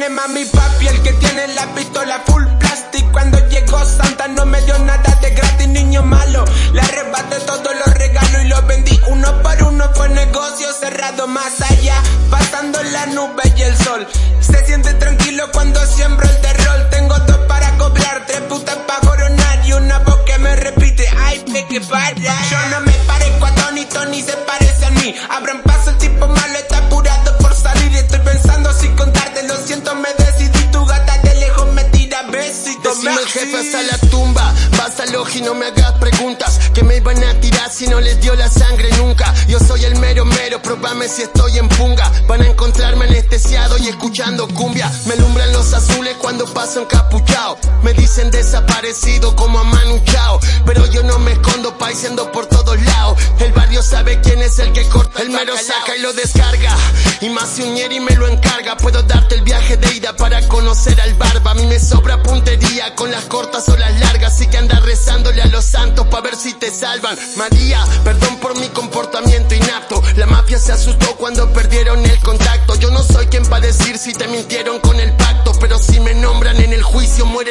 tiene mami papi, el que tiene la pistola full plastic. Cuando llegó Santa no me dio nada de gratis, niño malo. Le arrebaté todos los regalos y los vendí uno por uno. Fue negocio cerrado más allá, pasando la nube y el sol. Se siente tranquilo cuando siembro el terror. Tengo dos para cobrar, tres putas para coronar y una voz que me repite, ay, me que para. Yo no me parezco a Tony, Tony se parece a mí. Abran paso el tipo malo, está apurado por salir. y Estoy pensando si contar siento, me decidí. Tu gata de lejos me tira besitos. Decime el jefe hasta la tumba, vas al ojo y no me hagas preguntas. Que me iban a tirar si no les dio la sangre nunca. Yo soy el mero mero, probame si estoy en punga. Van a encontrarme anestesiado y escuchando cumbia. Me cuando paso encapuchado. Me dicen desaparecido como a Manu Chao. Pero yo no me escondo paisando por todos lados. El barrio sabe quién es el que corta. El mero saca y lo descarga. Y más si un y me lo encarga. Puedo darte el viaje de ida para conocer al barba. A mí me sobra puntería con las cortas o las largas. Así que anda rezándole a los santos pa' ver si te salvan. María, perdón por mi comportamiento inapto. La mafia se asustó cuando perdieron el contacto. Yo no soy quien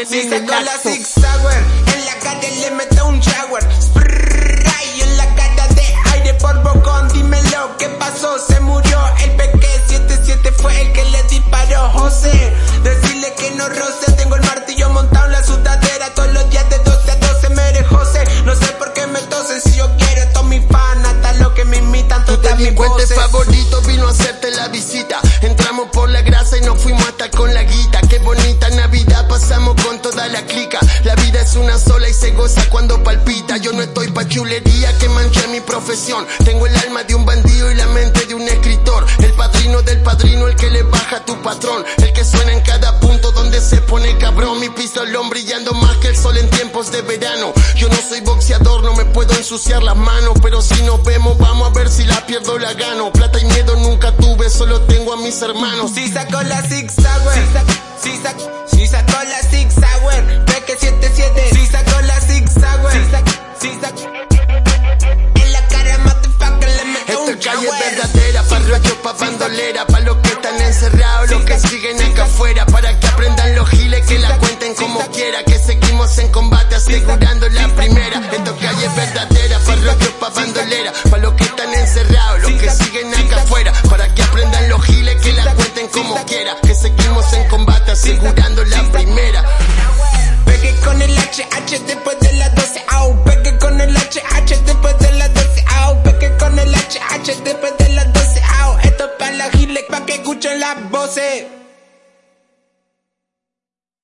saco la. Six Sauer, en la calle le meto un shower. Sprrrray, en la cara de aire por bocón, dímelo, ¿qué pasó? Se murió el peque 77 fue el que le disparó. José, decirle que no roce, tengo el martillo montado en la sudadera. Todos los días de 12 a 12 me eres José. No sé por qué me tosen si yo quiero, todos mis fans, hasta los que me imitan, todas mis voces. favorito vino a hacerte la visita. Entramos por la grasa sola y se goza cuando palpita. Yo no estoy pa' chulería que manche mi profesión. Tengo el alma de un bandido y la mente de un escritor. El padrino del padrino, el que le baja a tu patrón. El que suena en cada punto donde se pone cabrón. Mi pistolón brillando más que el sol en tiempos de verano. Puedo ensuciar las manos. Pero si nos vemos, vamos a ver si la pierdo o la gano. Plata y miedo nunca tuve, solo tengo a mis hermanos. Si sacó la Six Sauer, si sacó, si sacó la Six Sauer, Peque 77, si sacó la Six Sauer, si sacó, en la cara motherfucker le meto Esta un calle es verdadera, pa' rollo, pa' bandolera, pa' los que están encerrados, los que siguen acá afuera, para que aprendan los giles, que la cuenten como quiera, que seguimos en combate asegurando pa' bandolera, pa' los que están encerrados, los que siguen acá afuera, para que aprendan los giles, que la cuenten como quiera, que seguimos en combate asegurando la primera. Pegue con el HH después de las 12, au. Pegue con el HH después de las 12, au. Pegue con el HH después de las 12, au. Esto es para la giles, pa' que escuchen las voces.